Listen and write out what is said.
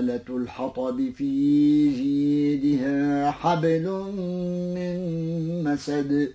حمالة الحطب في جيدها حبل من مسد.